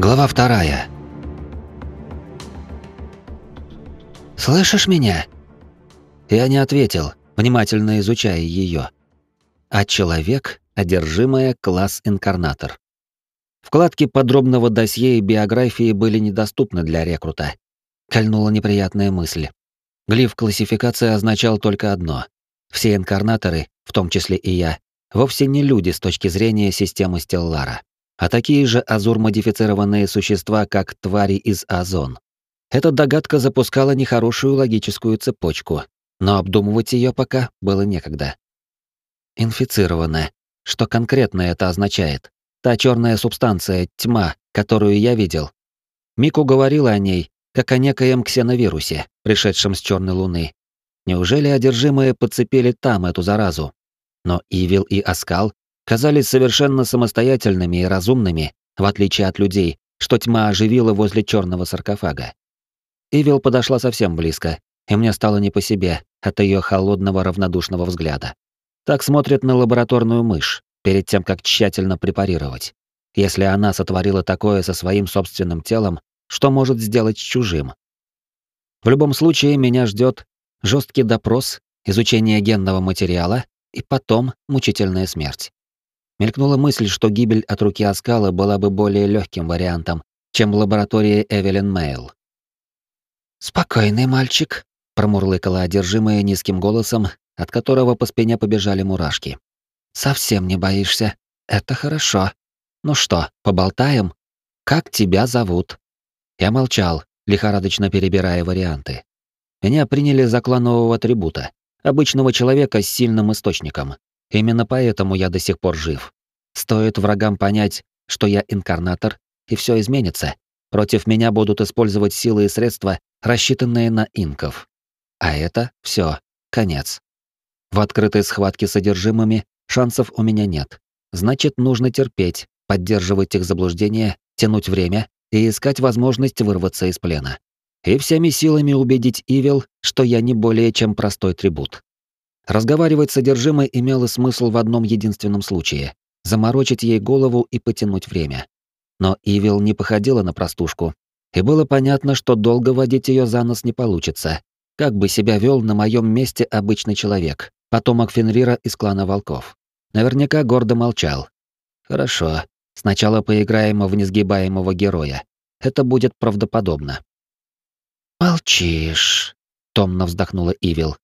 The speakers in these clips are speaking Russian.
Глава вторая. «Слышишь меня?» Я не ответил, внимательно изучая ее. А человек — одержимая класс-инкарнатор. Вкладки подробного досье и биографии были недоступны для рекрута. Кольнула неприятная мысль. Глиф классификации означал только одно. Все инкарнаторы, в том числе и я, вовсе не люди с точки зрения системы Стеллара а такие же азур-модифицированные существа, как твари из Озон. Эта догадка запускала нехорошую логическую цепочку, но обдумывать ее пока было некогда. Инфицировано. Что конкретно это означает? Та черная субстанция, тьма, которую я видел. Мику говорила о ней, как о некоем ксеновирусе, пришедшем с черной луны. Неужели одержимые подцепили там эту заразу? Но Ивил и Аскал казались совершенно самостоятельными и разумными, в отличие от людей, что тьма оживила возле черного саркофага. Ивил подошла совсем близко, и мне стало не по себе от ее холодного равнодушного взгляда. Так смотрит на лабораторную мышь, перед тем, как тщательно препарировать. Если она сотворила такое со своим собственным телом, что может сделать с чужим? В любом случае, меня ждет жесткий допрос, изучение генного материала и потом мучительная смерть. Мелькнула мысль, что гибель от руки Аскала была бы более легким вариантом, чем в лаборатории Эвелин Мейл. «Спокойный мальчик», — промурлыкала одержимая низким голосом, от которого по спине побежали мурашки. «Совсем не боишься. Это хорошо. Ну что, поболтаем? Как тебя зовут?» Я молчал, лихорадочно перебирая варианты. Меня приняли за кланового атрибута, обычного человека с сильным источником, Именно поэтому я до сих пор жив. Стоит врагам понять, что я инкарнатор, и все изменится. Против меня будут использовать силы и средства, рассчитанные на инков. А это все, конец. В открытой схватке с содержимыми шансов у меня нет. Значит, нужно терпеть, поддерживать их заблуждения, тянуть время и искать возможность вырваться из плена. И всеми силами убедить Ивил, что я не более чем простой трибут. Разговаривать с содержимой имело смысл в одном единственном случае — заморочить ей голову и потянуть время. Но Ивил не походила на простушку, и было понятно, что долго водить ее за нос не получится. Как бы себя вел на моем месте обычный человек, потомок Фенрира из клана волков. Наверняка гордо молчал. Хорошо, сначала поиграем в несгибаемого героя. Это будет правдоподобно. «Молчишь», — томно вздохнула Ивил.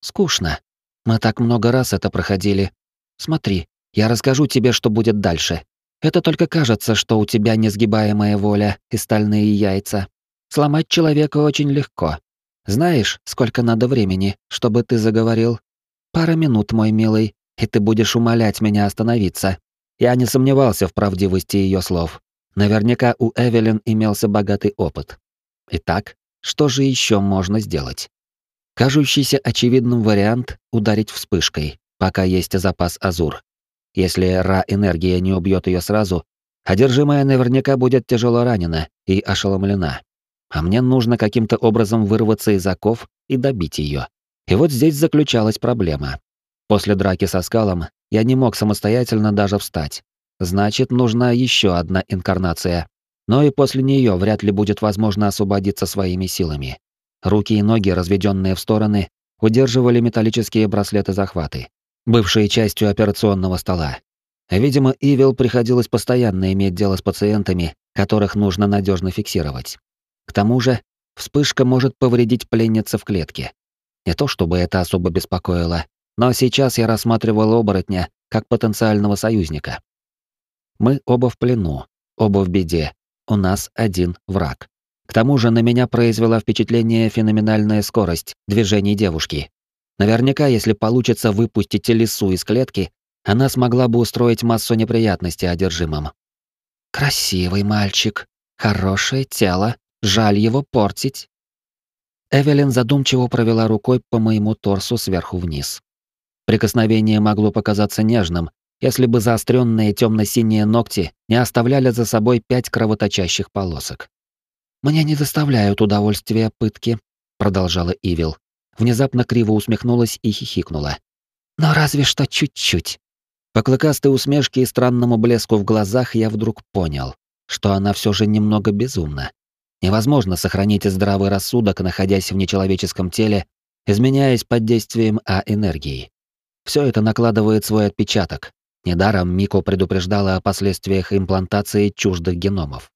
«Скучно. Мы так много раз это проходили. Смотри, я расскажу тебе, что будет дальше. Это только кажется, что у тебя несгибаемая воля и стальные яйца. Сломать человека очень легко. Знаешь, сколько надо времени, чтобы ты заговорил? Пара минут, мой милый, и ты будешь умолять меня остановиться. Я не сомневался в правдивости ее слов. Наверняка у Эвелин имелся богатый опыт. Итак, что же еще можно сделать? Кажущийся очевидным вариант — ударить вспышкой, пока есть запас Азур. Если Ра-энергия не убьет ее сразу, одержимая наверняка будет тяжело ранена и ошеломлена. А мне нужно каким-то образом вырваться из оков и добить ее. И вот здесь заключалась проблема. После драки со скалом я не мог самостоятельно даже встать. Значит, нужна еще одна инкарнация. Но и после нее вряд ли будет возможно освободиться своими силами. Руки и ноги, разведенные в стороны, удерживали металлические браслеты-захваты, бывшие частью операционного стола. Видимо, Ивил приходилось постоянно иметь дело с пациентами, которых нужно надежно фиксировать. К тому же, вспышка может повредить пленница в клетке. Не то чтобы это особо беспокоило, но сейчас я рассматривал оборотня как потенциального союзника. Мы оба в плену, оба в беде, у нас один враг. К тому же на меня произвела впечатление феноменальная скорость движений девушки. Наверняка, если получится выпустить лису из клетки, она смогла бы устроить массу неприятностей одержимым. «Красивый мальчик, хорошее тело, жаль его портить». Эвелин задумчиво провела рукой по моему торсу сверху вниз. Прикосновение могло показаться нежным, если бы заостренные темно-синие ногти не оставляли за собой пять кровоточащих полосок. «Мне не доставляют удовольствия пытки», — продолжала Ивил. Внезапно криво усмехнулась и хихикнула. «Но разве что чуть-чуть». По клыкастой усмешке и странному блеску в глазах я вдруг понял, что она все же немного безумна. Невозможно сохранить здравый рассудок, находясь в нечеловеческом теле, изменяясь под действием А-энергии. Все это накладывает свой отпечаток. Недаром Мико предупреждала о последствиях имплантации чуждых геномов.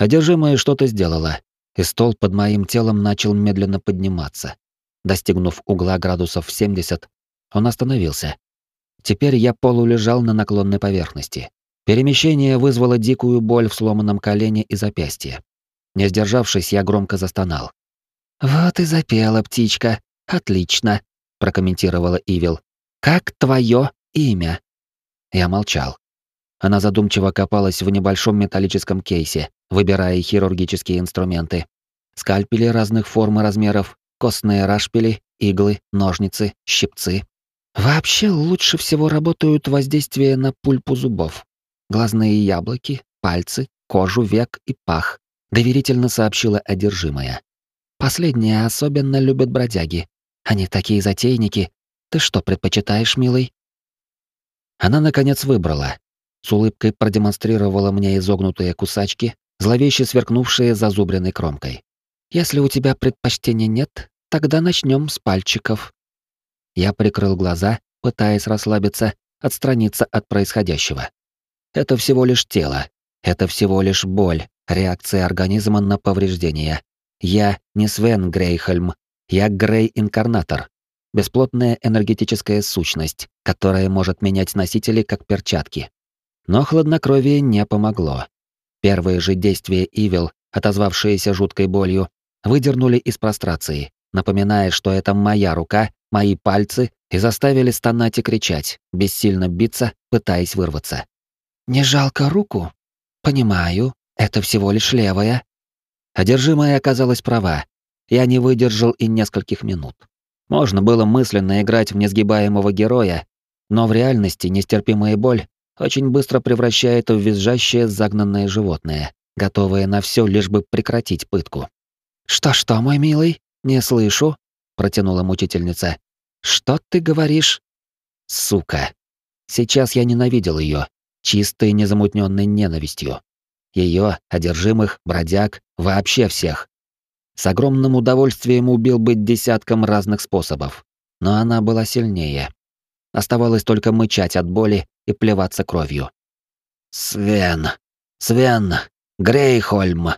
Одержимое что-то сделала, и стол под моим телом начал медленно подниматься. Достигнув угла градусов 70, он остановился. Теперь я полулежал на наклонной поверхности. Перемещение вызвало дикую боль в сломанном колене и запястье. Не сдержавшись, я громко застонал. «Вот и запела птичка. Отлично», — прокомментировала Ивил. «Как твое имя?» Я молчал. Она задумчиво копалась в небольшом металлическом кейсе, выбирая хирургические инструменты. Скальпели разных форм и размеров, костные рашпили, иглы, ножницы, щипцы. Вообще лучше всего работают воздействия на пульпу зубов. Глазные яблоки, пальцы, кожу век и пах, доверительно сообщила одержимая. Последнее особенно любят бродяги. Они такие затейники. Ты что предпочитаешь, милый? Она наконец выбрала. С улыбкой продемонстрировала мне изогнутые кусачки, зловеще сверкнувшие зазубренной кромкой. Если у тебя предпочтения нет, тогда начнем с пальчиков. Я прикрыл глаза, пытаясь расслабиться, отстраниться от происходящего. Это всего лишь тело. Это всего лишь боль, реакция организма на повреждения. Я не Свен Грейхельм. Я Грей-инкарнатор. Бесплотная энергетическая сущность, которая может менять носители как перчатки. Но хладнокровие не помогло. Первые же действия Ивил, отозвавшиеся жуткой болью, выдернули из прострации, напоминая, что это моя рука, мои пальцы, и заставили стонать и кричать, бессильно биться, пытаясь вырваться. «Не жалко руку? Понимаю, это всего лишь левая». Одержимая оказалась права. Я не выдержал и нескольких минут. Можно было мысленно играть в несгибаемого героя, но в реальности нестерпимая боль очень быстро превращает в визжащее загнанное животное, готовое на все, лишь бы прекратить пытку. «Что-что, мой милый? Не слышу», — протянула мучительница. «Что ты говоришь?» «Сука». Сейчас я ненавидел ее, чистой незамутненной ненавистью. Ее, одержимых, бродяг, вообще всех. С огромным удовольствием убил бы десятком разных способов. Но она была сильнее. Оставалось только мычать от боли и плеваться кровью. «Свен! Свен! Грейхольм!»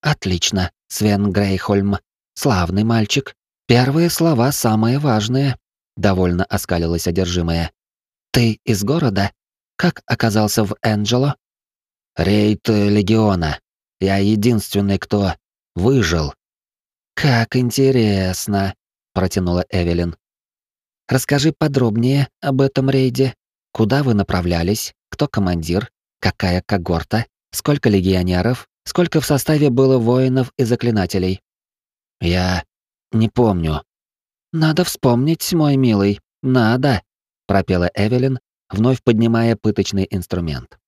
«Отлично. Свен Грейхольм. Славный мальчик. Первые слова самые важные», — довольно оскалилась одержимая. «Ты из города? Как оказался в Энджело?» «Рейд Легиона. Я единственный, кто выжил». «Как интересно», — протянула Эвелин. «Расскажи подробнее об этом рейде. Куда вы направлялись? Кто командир? Какая когорта? Сколько легионеров? Сколько в составе было воинов и заклинателей? Я не помню. Надо вспомнить, мой милый. Надо, пропела Эвелин, вновь поднимая пыточный инструмент.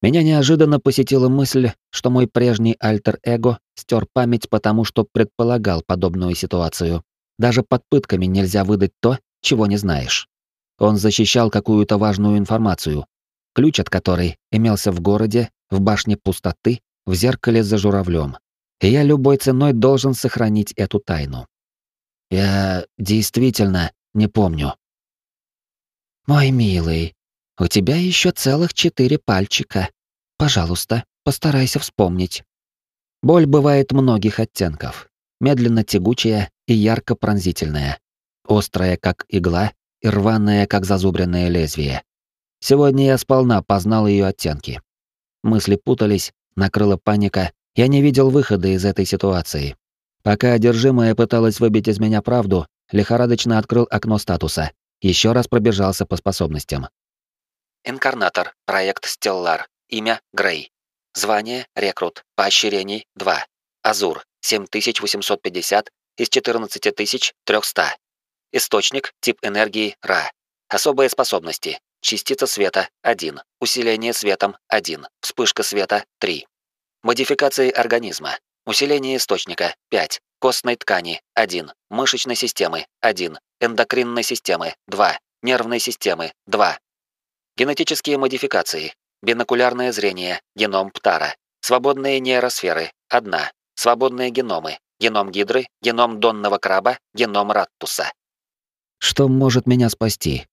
Меня неожиданно посетила мысль, что мой прежний альтер-эго стер память потому, что предполагал подобную ситуацию. Даже под пытками нельзя выдать то, чего не знаешь. Он защищал какую-то важную информацию, ключ от которой имелся в городе, в башне пустоты в зеркале за журавлем. И я любой ценой должен сохранить эту тайну. Я действительно не помню. Мой милый, у тебя еще целых четыре пальчика. Пожалуйста, постарайся вспомнить. Боль бывает многих оттенков. Медленно тягучая и ярко пронзительная. Острая, как игла, и рваная, как зазубренное лезвие. Сегодня я сполна познал ее оттенки. Мысли путались, накрыла паника, я не видел выхода из этой ситуации. Пока одержимая пыталась выбить из меня правду, лихорадочно открыл окно статуса. Еще раз пробежался по способностям. Инкарнатор. Проект Стеллар. Имя Грей. Звание Рекрут. Поощрений 2. Азур 7850 из 14300. Источник тип энергии Ра. Особые способности. Частица света – 1. Усиление светом – 1. Вспышка света – 3. Модификации организма. Усиление источника – 5. Костной ткани – 1. Мышечной системы – 1. Эндокринной системы – 2. Нервной системы – 2. Генетические модификации. Бинокулярное зрение, геном Птара. Свободные нейросферы, одна. Свободные геномы, геном гидры, геном донного краба, геном раттуса. Что может меня спасти?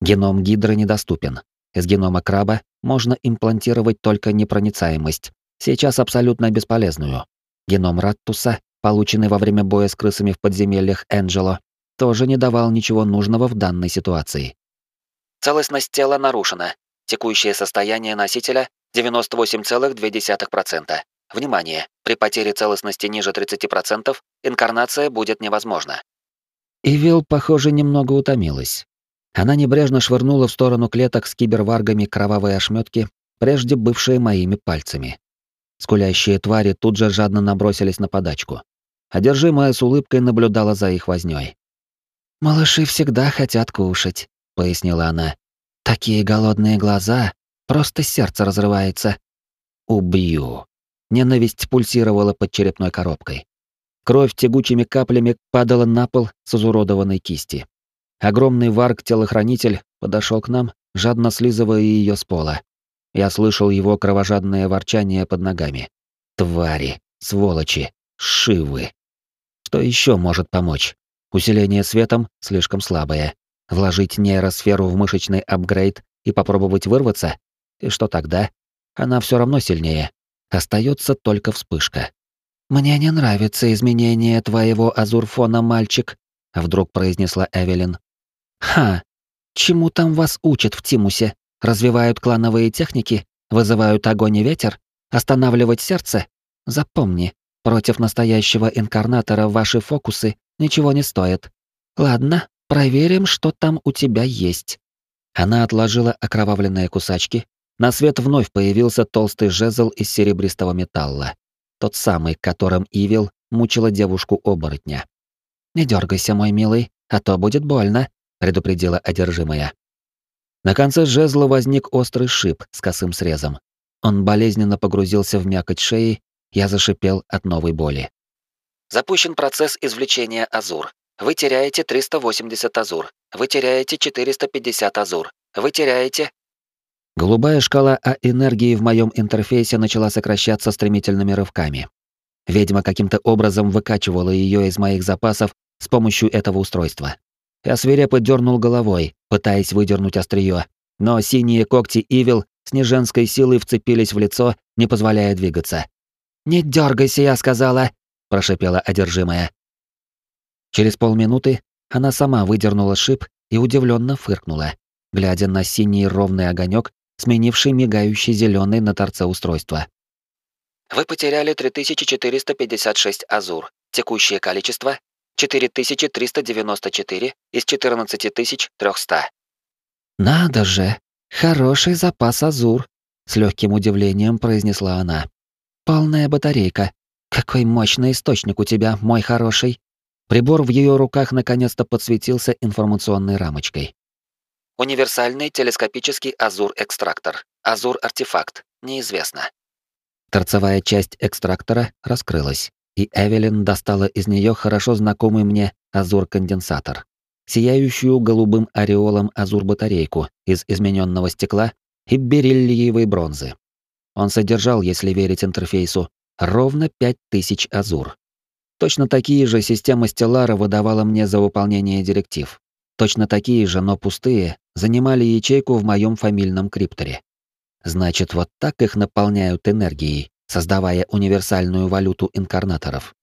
Геном гидры недоступен. Из генома краба можно имплантировать только непроницаемость, сейчас абсолютно бесполезную. Геном раттуса, полученный во время боя с крысами в подземельях Энджело, тоже не давал ничего нужного в данной ситуации. Целостность тела нарушена. Текущее состояние носителя 98,2%. Внимание! При потере целостности ниже 30% инкарнация будет невозможна. Ивил, похоже, немного утомилась. Она небрежно швырнула в сторону клеток с киберваргами кровавые ошметки, прежде бывшие моими пальцами. Скулящие твари тут же жадно набросились на подачку. Одержимая с улыбкой наблюдала за их вознёй. «Малыши всегда хотят кушать», — пояснила она. «Такие голодные глаза, просто сердце разрывается». «Убью». Ненависть пульсировала под черепной коробкой. Кровь тягучими каплями падала на пол с изуродованной кисти. Огромный варг-телохранитель подошел к нам, жадно слизывая ее с пола. Я слышал его кровожадное ворчание под ногами. Твари, сволочи, шивы. Что еще может помочь? Усиление светом слишком слабое. Вложить нейросферу в мышечный апгрейд и попробовать вырваться? И что тогда? Она все равно сильнее. Остается только вспышка. «Мне не нравится изменение твоего азурфона, мальчик», — вдруг произнесла Эвелин. «Ха! Чему там вас учат в Тимусе? Развивают клановые техники? Вызывают огонь и ветер? Останавливать сердце? Запомни, против настоящего инкарнатора ваши фокусы ничего не стоят. Ладно, проверим, что там у тебя есть». Она отложила окровавленные кусачки, на свет вновь появился толстый жезл из серебристого металла. Тот самый, которым Ивил мучила девушку-оборотня. «Не дергайся, мой милый, а то будет больно», — предупредила одержимая. На конце жезла возник острый шип с косым срезом. Он болезненно погрузился в мякоть шеи, я зашипел от новой боли. Запущен процесс извлечения азур. Вы теряете 380 азур. Вы теряете 450 азур. Вы теряете Голубая шкала А-энергии в моем интерфейсе начала сокращаться стремительными рывками. Ведьма каким-то образом выкачивала ее из моих запасов с помощью этого устройства. Я свирепо дернул головой, пытаясь выдернуть острие, но синие когти Ивил с неженской силой вцепились в лицо, не позволяя двигаться. «Не дергайся, я сказала!» – прошипела одержимая. Через полминуты она сама выдернула шип и удивленно фыркнула, глядя на синий ровный огонек, сменивший мигающий зеленый на торце устройства. Вы потеряли 3456 азур. Текущее количество 4394 из 14300. Надо же, хороший запас азур, с легким удивлением произнесла она. Полная батарейка. Какой мощный источник у тебя, мой хороший. Прибор в ее руках наконец-то подсветился информационной рамочкой. Универсальный телескопический Азур-экстрактор. Азур-артефакт. Неизвестно. Торцевая часть экстрактора раскрылась, и Эвелин достала из нее хорошо знакомый мне Азур-конденсатор. Сияющую голубым ореолом Азур-батарейку из измененного стекла и бериллиевой бронзы. Он содержал, если верить интерфейсу, ровно 5000 Азур. Точно такие же система Стеллара выдавала мне за выполнение директив. Точно такие же, но пустые, занимали ячейку в моем фамильном крипторе. Значит, вот так их наполняют энергией, создавая универсальную валюту инкарнаторов.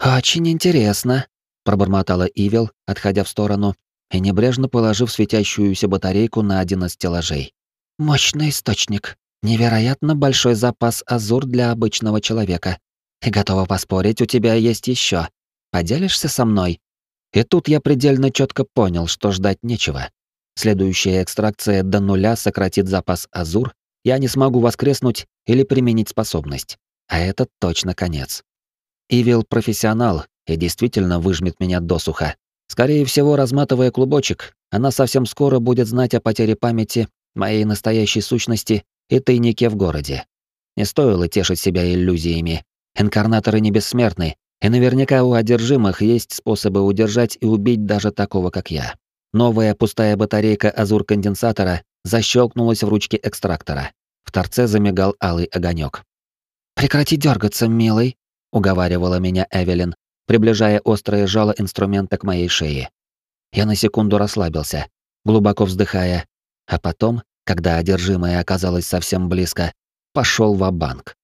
«Очень интересно», — пробормотала Ивел, отходя в сторону и небрежно положив светящуюся батарейку на один из стеллажей. «Мощный источник. Невероятно большой запас азур для обычного человека. И готова поспорить, у тебя есть еще. Поделишься со мной?» И тут я предельно четко понял, что ждать нечего. Следующая экстракция до нуля сократит запас азур, я не смогу воскреснуть или применить способность. А это точно конец. Ивил профессионал и действительно выжмет меня досуха. Скорее всего, разматывая клубочек, она совсем скоро будет знать о потере памяти, моей настоящей сущности и тайнике в городе. Не стоило тешить себя иллюзиями. Инкарнаторы не бессмертны, и наверняка у одержимых есть способы удержать и убить даже такого, как я. Новая пустая батарейка азур-конденсатора защелкнулась в ручке экстрактора. В торце замигал алый огонек. «Прекрати дергаться, милый», — уговаривала меня Эвелин, приближая острое жало инструмента к моей шее. Я на секунду расслабился, глубоко вздыхая, а потом, когда одержимое оказалось совсем близко, пошел в банк